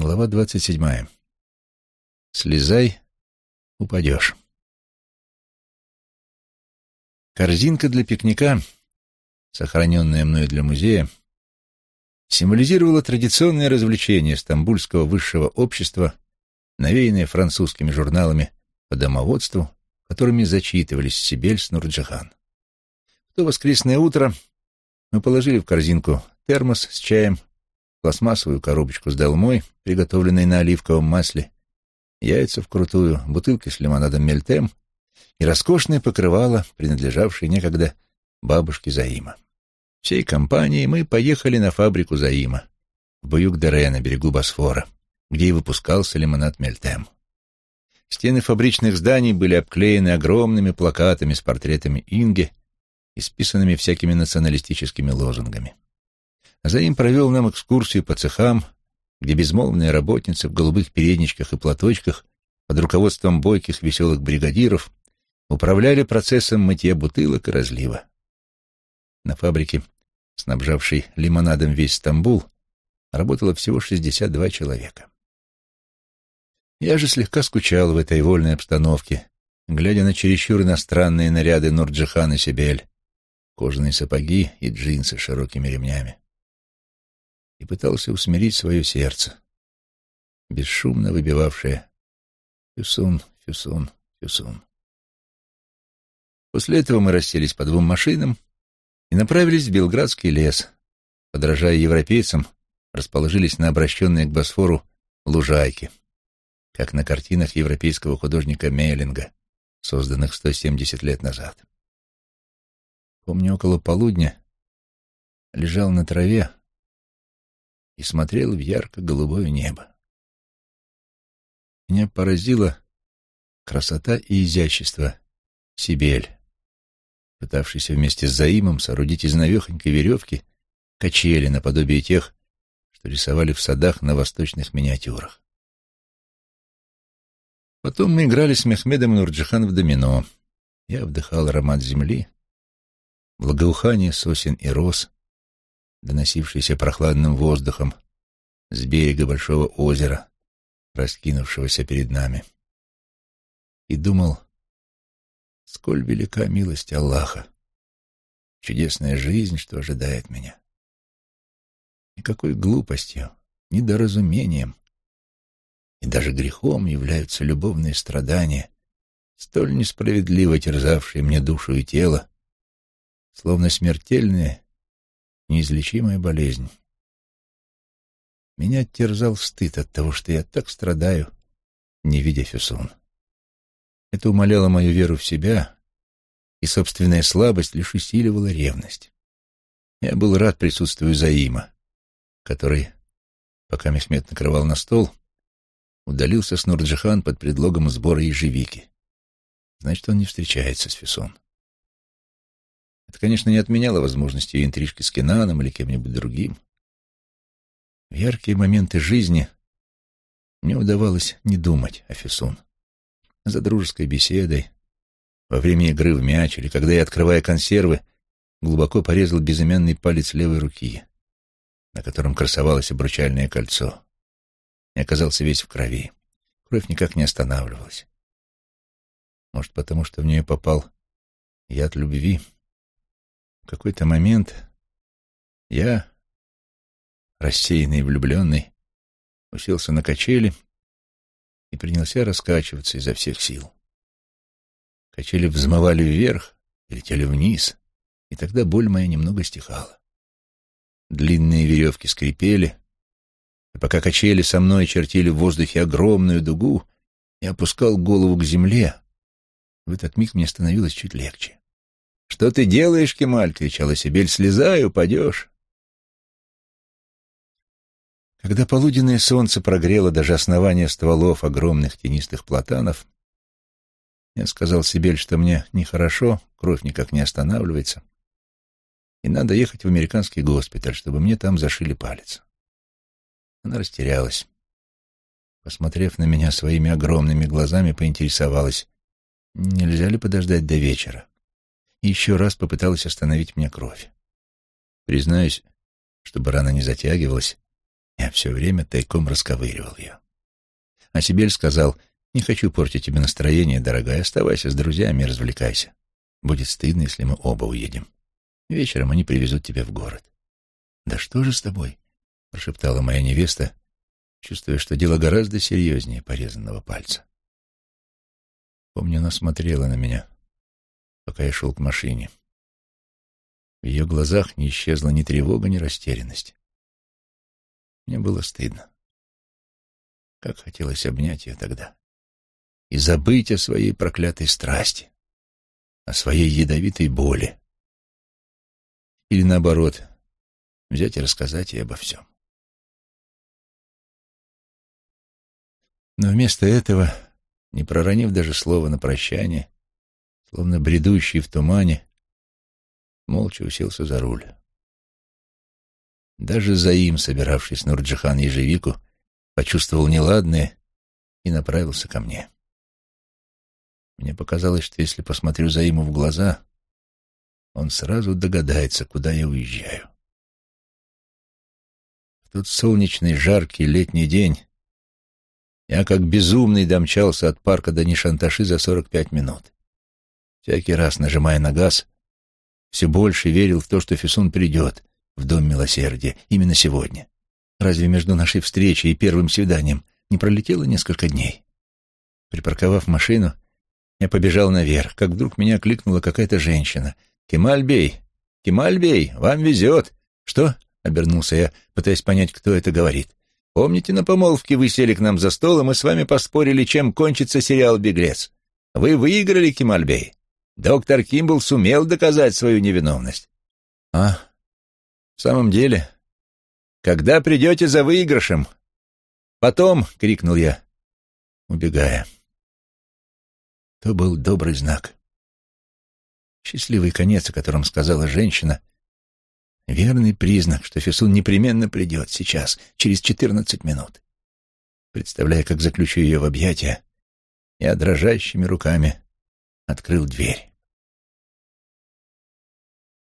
Глава двадцать седьмая. Слезай, упадешь. Корзинка для пикника, сохраненная мной для музея, символизировала традиционное развлечение стамбульского высшего общества, навеянное французскими журналами по домоводству, которыми зачитывались Сибель с Нурджахан. В то воскресное утро мы положили в корзинку термос с чаем, пластмассовую коробочку с долмой, приготовленной на оливковом масле, яйца вкрутую, бутылки с лимонадом мельтем и роскошное покрывало, принадлежавшее некогда бабушке Заима. Всей компанией мы поехали на фабрику Заима в Баюк-Дере на берегу Босфора, где и выпускался лимонад мельтем. Стены фабричных зданий были обклеены огромными плакатами с портретами Инги, исписанными всякими националистическими лозунгами. Заим провел нам экскурсию по цехам, где безмолвные работницы в голубых передничках и платочках под руководством бойких веселых бригадиров управляли процессом мытья бутылок и разлива. На фабрике, снабжавшей лимонадом весь Стамбул, работало всего 62 человека. Я же слегка скучал в этой вольной обстановке, глядя на чересчур иностранные наряды Нурджихан и Сибель, кожаные сапоги и джинсы с широкими ремнями и пытался усмирить свое сердце, бесшумно выбивавшее «Фюсун, Фюсун, Фюсун». После этого мы расселись по двум машинам и направились в Белградский лес, подражая европейцам, расположились на обращенные к Босфору лужайки, как на картинах европейского художника Мейлинга, созданных 170 лет назад. Помню, около полудня лежал на траве, и смотрел в ярко-голубое небо. Меня поразила красота и изящество Сибель, пытавшийся вместе с Заимом соорудить из навехонькой веревки качели наподобие тех, что рисовали в садах на восточных миниатюрах. Потом мы играли с Мехмедом Нурджихан в домино. Я вдыхал аромат земли, благоухание сосен и роз, доносившийся прохладным воздухом с берега большого озера, раскинувшегося перед нами. И думал, сколь велика милость Аллаха, чудесная жизнь, что ожидает меня. И какой глупостью, недоразумением и даже грехом являются любовные страдания, столь несправедливо терзавшие мне душу и тело, словно смертельные неизлечимая болезнь. Меня терзал стыд от того, что я так страдаю, не видя Фюсон. Это умаляло мою веру в себя, и собственная слабость лишь усиливала ревность. Я был рад присутствию Заима, который, пока Мехмед накрывал на стол, удалился с Нурджихан под предлогом сбора ежевики. Значит, он не встречается с Фюсон. Это, конечно, не отменяло возможности ее интрижки с Кенаном или кем-нибудь другим. В яркие моменты жизни мне удавалось не думать о Фесун. За дружеской беседой, во время игры в мяч или когда я, открывая консервы, глубоко порезал безымянный палец левой руки, на котором красовалось обручальное кольцо, и оказался весь в крови. Кровь никак не останавливалась. Может, потому что в нее попал яд любви — какой-то момент я, рассеянный и влюбленный, уселся на качели и принялся раскачиваться изо всех сил. Качели взмывали вверх и летели вниз, и тогда боль моя немного стихала. Длинные веревки скрипели, и пока качели со мной чертили в воздухе огромную дугу, я опускал голову к земле. В этот миг мне становилось чуть легче. «Что ты делаешь, Кемаль?» — кричала Сибель. «Слезай, упадешь!» Когда полуденное солнце прогрело даже основания стволов огромных тенистых платанов, я сказал Сибель, что мне нехорошо, кровь никак не останавливается, и надо ехать в американский госпиталь, чтобы мне там зашили палец. Она растерялась. Посмотрев на меня своими огромными глазами, поинтересовалась, нельзя ли подождать до вечера и еще раз попыталась остановить мне кровь. Признаюсь, чтобы рана не затягивалась, Я все время тайком расковыривал ее. А Сибель сказал, «Не хочу портить тебе настроение, дорогая, оставайся с друзьями и развлекайся. Будет стыдно, если мы оба уедем. Вечером они привезут тебя в город». «Да что же с тобой?» — прошептала моя невеста, чувствуя, что дело гораздо серьезнее порезанного пальца. Помню, она смотрела на меня, пока я шел к машине. В ее глазах не исчезла ни тревога, ни растерянность. Мне было стыдно. Как хотелось обнять ее тогда и забыть о своей проклятой страсти, о своей ядовитой боли. Или наоборот, взять и рассказать ей обо всем. Но вместо этого, не проронив даже слова на прощание, словно бредущий в тумане, молча уселся за руль. Даже Заим, собиравший с Нурджихан ежевику, почувствовал неладное и направился ко мне. Мне показалось, что если посмотрю Заиму в глаза, он сразу догадается, куда я уезжаю. В тот солнечный, жаркий летний день я как безумный домчался от парка до Нишанташи за сорок пять минут. Всякий раз, нажимая на газ, все больше верил в то, что Фисун придет, в Дом Милосердия именно сегодня. Разве между нашей встречей и первым свиданием не пролетело несколько дней? Припарковав машину, я побежал наверх, как вдруг меня кликнула какая-то женщина. «Кемальбей! Кемальбей! Вам везет!» «Что?» — обернулся я, пытаясь понять, кто это говорит. «Помните, на помолвке вы сели к нам за стол, и мы с вами поспорили, чем кончится сериал «Беглец». Вы выиграли, Кемальбей. Доктор Кимбл сумел доказать свою невиновность». «А, в самом деле, когда придете за выигрышем? Потом, — крикнул я, убегая. То был добрый знак. Счастливый конец, о котором сказала женщина, верный признак, что Фисун непременно придет сейчас, через четырнадцать минут. Представляя, как заключу ее в объятия, я дрожащими руками открыл дверь.